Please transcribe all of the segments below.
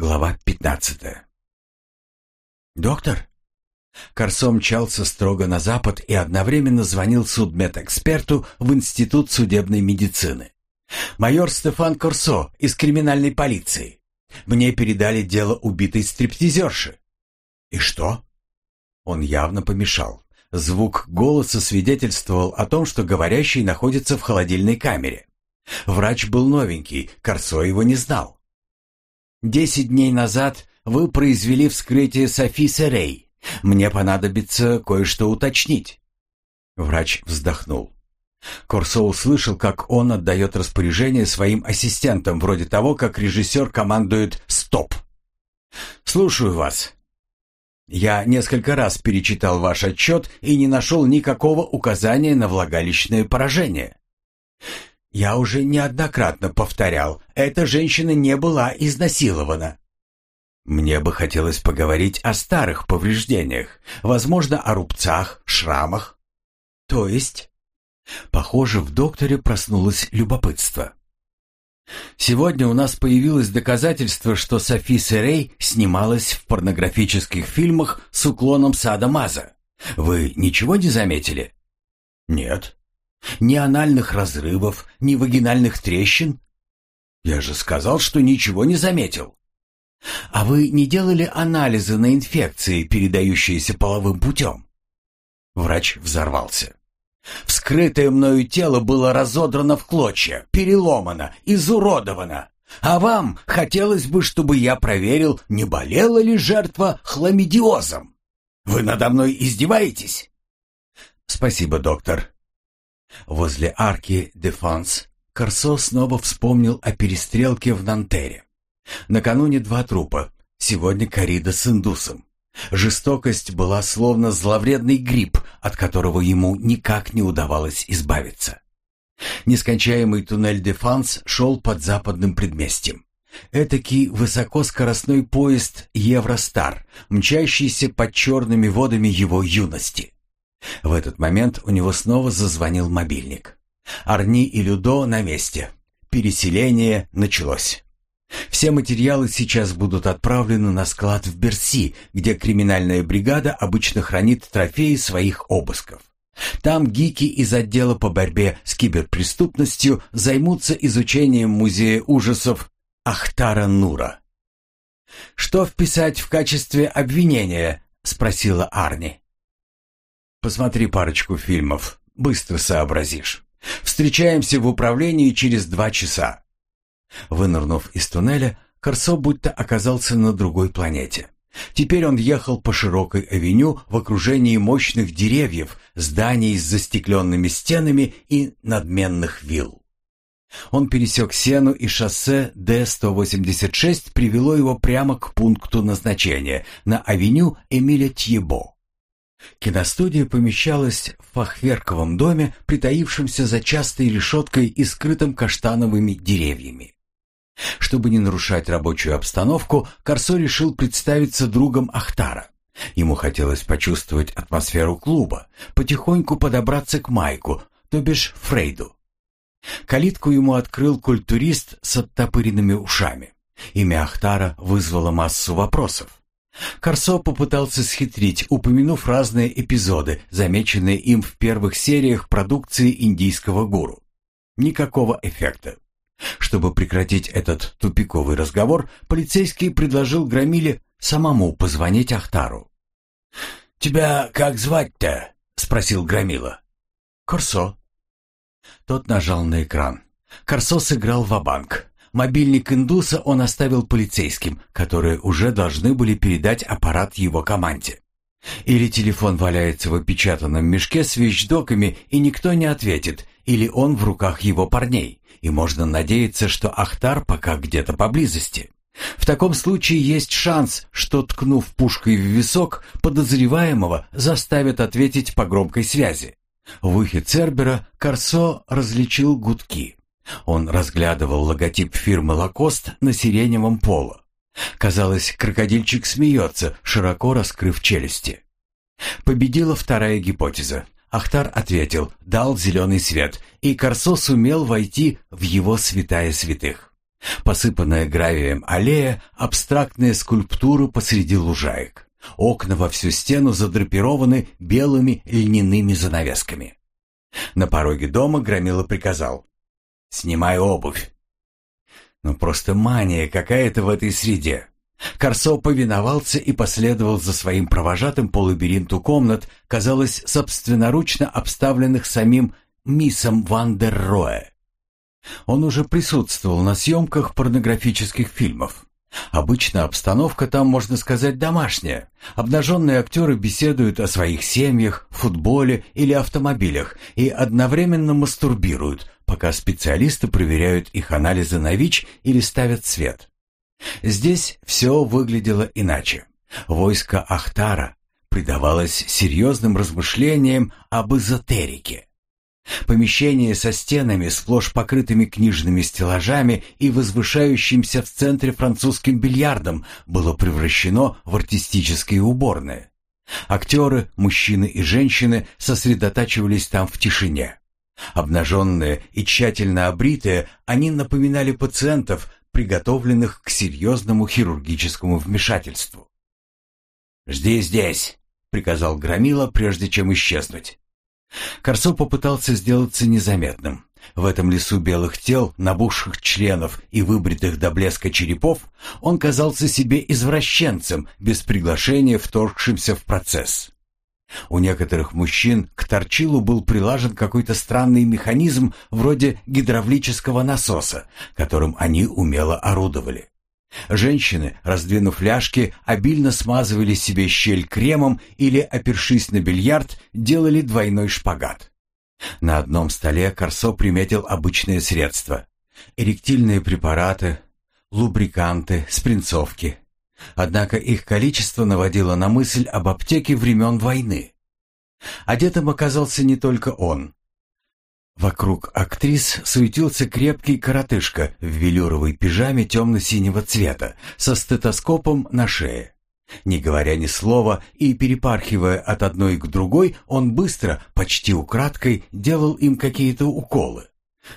Глава 15. «Доктор?» Корсо мчался строго на запад и одновременно звонил судмедэксперту в Институт судебной медицины. «Майор Стефан Корсо из криминальной полиции. Мне передали дело убитой стриптизерши». «И что?» Он явно помешал. Звук голоса свидетельствовал о том, что говорящий находится в холодильной камере. Врач был новенький, Корсо его не знал. Десять дней назад вы произвели вскрытие Софи Серей. Мне понадобится кое-что уточнить». Врач вздохнул. Корсо услышал, как он отдает распоряжение своим ассистентам, вроде того, как режиссер командует «Стоп!». «Слушаю вас». «Я несколько раз перечитал ваш отчет и не нашел никакого указания на влагалищное поражение. Я уже неоднократно повторял, эта женщина не была изнасилована. Мне бы хотелось поговорить о старых повреждениях, возможно, о рубцах, шрамах. То есть? Похоже, в докторе проснулось любопытство. Сегодня у нас появилось доказательство, что Софи Серей снималась в порнографических фильмах с уклоном Сада Маза. Вы ничего не заметили? Нет. Ни анальных разрывов, ни вагинальных трещин? Я же сказал, что ничего не заметил. А вы не делали анализы на инфекции, передающиеся половым путем? Врач взорвался. Вскрытое мною тело было разодрано в клочья, переломано, изуродовано. А вам хотелось бы, чтобы я проверил, не болела ли жертва хламидиозом. Вы надо мной издеваетесь? Спасибо, доктор. Возле арки Дефанс Корсо снова вспомнил о перестрелке в Нантере. Накануне два трупа, сегодня корида с индусом. Жестокость была словно зловредный гриб, от которого ему никак не удавалось избавиться. Нескончаемый туннель Дефанс шел под западным предместьем. Этакий высокоскоростной поезд «Евростар», мчащийся под черными водами его юности. В этот момент у него снова зазвонил мобильник. Арни и Людо на месте. Переселение началось. Все материалы сейчас будут отправлены на склад в Берси, где криминальная бригада обычно хранит трофеи своих обысков. Там гики из отдела по борьбе с киберпреступностью займутся изучением музея ужасов Ахтара Нура. «Что вписать в качестве обвинения?» — спросила Арни. Посмотри парочку фильмов, быстро сообразишь. Встречаемся в управлении через два часа». Вынырнув из туннеля, Корсо будто оказался на другой планете. Теперь он ехал по широкой авеню в окружении мощных деревьев, зданий с застекленными стенами и надменных вилл. Он пересек Сену и шоссе Д-186 привело его прямо к пункту назначения на авеню Эмиля Тьебо. Киностудия помещалась в фахверковом доме, притаившемся за частой решеткой и скрытым каштановыми деревьями. Чтобы не нарушать рабочую обстановку, Корсо решил представиться другом Ахтара. Ему хотелось почувствовать атмосферу клуба, потихоньку подобраться к Майку, то бишь Фрейду. Калитку ему открыл культурист с оттопыренными ушами. Имя Ахтара вызвало массу вопросов. Корсо попытался схитрить, упомянув разные эпизоды, замеченные им в первых сериях продукции индийского гуру. Никакого эффекта. Чтобы прекратить этот тупиковый разговор, полицейский предложил Громиле самому позвонить Ахтару. «Тебя как звать-то?» — спросил Громила. «Корсо». Тот нажал на экран. Корсо сыграл ва-банк. Мобильник индуса он оставил полицейским, которые уже должны были передать аппарат его команде. Или телефон валяется в опечатанном мешке с вещдоками, и никто не ответит, или он в руках его парней, и можно надеяться, что Ахтар пока где-то поблизости. В таком случае есть шанс, что, ткнув пушкой в висок, подозреваемого заставят ответить по громкой связи. В ухе Цербера Корсо различил гудки. Он разглядывал логотип фирмы «Лакост» на сиреневом поло. Казалось, крокодильчик смеется, широко раскрыв челюсти. Победила вторая гипотеза. Ахтар ответил, дал зеленый свет, и Корсо сумел войти в его святая святых. Посыпанная гравием аллея, абстрактная скульптура посреди лужаек. Окна во всю стену задрапированы белыми льняными занавесками. На пороге дома Громила приказал. «Снимай обувь». Ну просто мания какая-то в этой среде. Корсо повиновался и последовал за своим провожатым по лабиринту комнат, казалось, собственноручно обставленных самим миссом Ван дер Роэ. Он уже присутствовал на съемках порнографических фильмов. Обычно обстановка там, можно сказать, домашняя. Обнаженные актеры беседуют о своих семьях, футболе или автомобилях и одновременно мастурбируют, пока специалисты проверяют их анализы на ВИЧ или ставят свет. Здесь все выглядело иначе. Войско Ахтара предавалось серьезным размышлениям об эзотерике. Помещение со стенами, сплошь покрытыми книжными стеллажами и возвышающимся в центре французским бильярдом, было превращено в артистические уборные. Актеры, мужчины и женщины сосредотачивались там в тишине. Обнаженные и тщательно обритые, они напоминали пациентов, приготовленных к серьезному хирургическому вмешательству. «Жди здесь», — приказал Громила, прежде чем исчезнуть. Корсо попытался сделаться незаметным. В этом лесу белых тел, набухших членов и выбритых до блеска черепов он казался себе извращенцем, без приглашения вторгшимся в процесс. У некоторых мужчин к торчилу был прилажен какой-то странный механизм вроде гидравлического насоса, которым они умело орудовали. Женщины, раздвинув ляжки, обильно смазывали себе щель кремом или, опершись на бильярд, делали двойной шпагат. На одном столе Корсо приметил обычные средства. Эректильные препараты, лубриканты, спринцовки. Однако их количество наводило на мысль об аптеке времен войны. Одетым оказался не только он. Вокруг актрис суетился крепкий коротышка в велюровой пижаме темно-синего цвета со стетоскопом на шее. Не говоря ни слова и перепархивая от одной к другой, он быстро, почти украдкой, делал им какие-то уколы.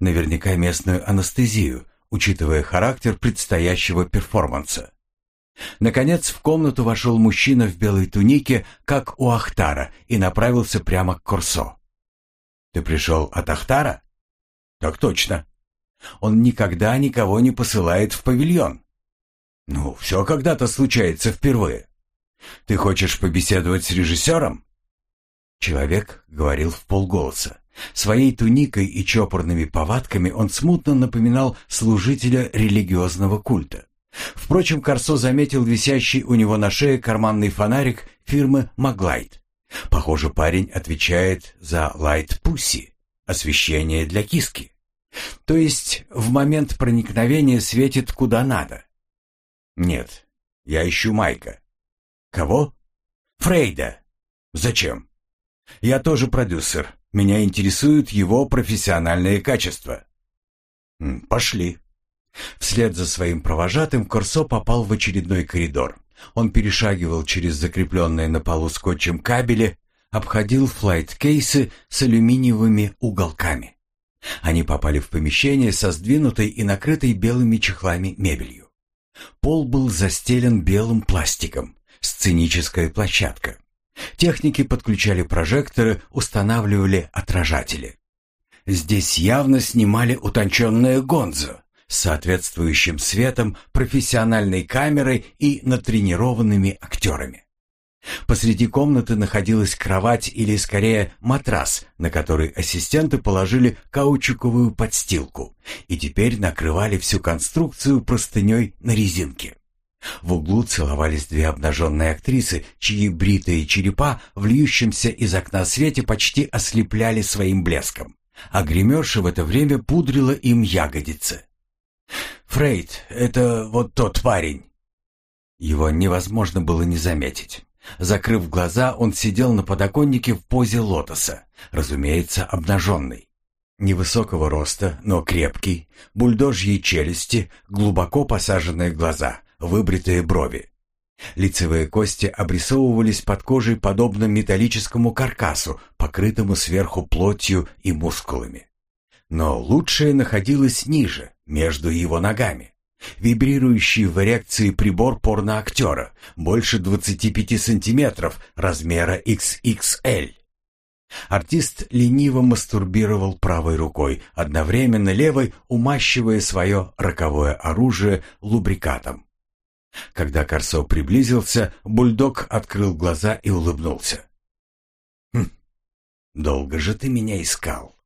Наверняка местную анестезию, учитывая характер предстоящего перформанса. Наконец в комнату вошел мужчина в белой тунике, как у Ахтара, и направился прямо к Корсо. Ты пришел от Ахтара? Так точно. Он никогда никого не посылает в павильон. Ну, все когда-то случается впервые. Ты хочешь побеседовать с режиссером? Человек говорил в полголоса. Своей туникой и чопорными повадками он смутно напоминал служителя религиозного культа. Впрочем, Корсо заметил висящий у него на шее карманный фонарик фирмы «Маглайт». Похоже, парень отвечает за Pussy, освещение для киски. То есть в момент проникновения светит куда надо. Нет, я ищу Майка. Кого? Фрейда. Зачем? Я тоже продюсер. Меня интересуют его профессиональные качества. Пошли. Вслед за своим провожатым Корсо попал в очередной коридор. Он перешагивал через закрепленные на полу скотчем кабели, обходил флайт-кейсы с алюминиевыми уголками. Они попали в помещение со сдвинутой и накрытой белыми чехлами мебелью. Пол был застелен белым пластиком, сценическая площадка. Техники подключали прожекторы, устанавливали отражатели. Здесь явно снимали утонченное гонзо, с соответствующим светом, профессиональной камерой и натренированными актерами. Посреди комнаты находилась кровать или, скорее, матрас, на который ассистенты положили каучуковую подстилку и теперь накрывали всю конструкцию простыней на резинке. В углу целовались две обнаженные актрисы, чьи бритые черепа в из окна свете почти ослепляли своим блеском, а гримерша в это время пудрила им ягодицы. Фрейд — это вот тот парень. Его невозможно было не заметить. Закрыв глаза, он сидел на подоконнике в позе лотоса, разумеется, обнаженный. Невысокого роста, но крепкий, бульдожьи челюсти, глубоко посаженные глаза, выбритые брови. Лицевые кости обрисовывались под кожей подобно металлическому каркасу, покрытому сверху плотью и мускулами. Но лучшее находилось ниже, между его ногами. Вибрирующий в эрекции прибор порноактера, больше 25 сантиметров, размера XXL. Артист лениво мастурбировал правой рукой, одновременно левой умащивая свое роковое оружие лубрикатом. Когда Корсо приблизился, бульдог открыл глаза и улыбнулся. «Хм, долго же ты меня искал».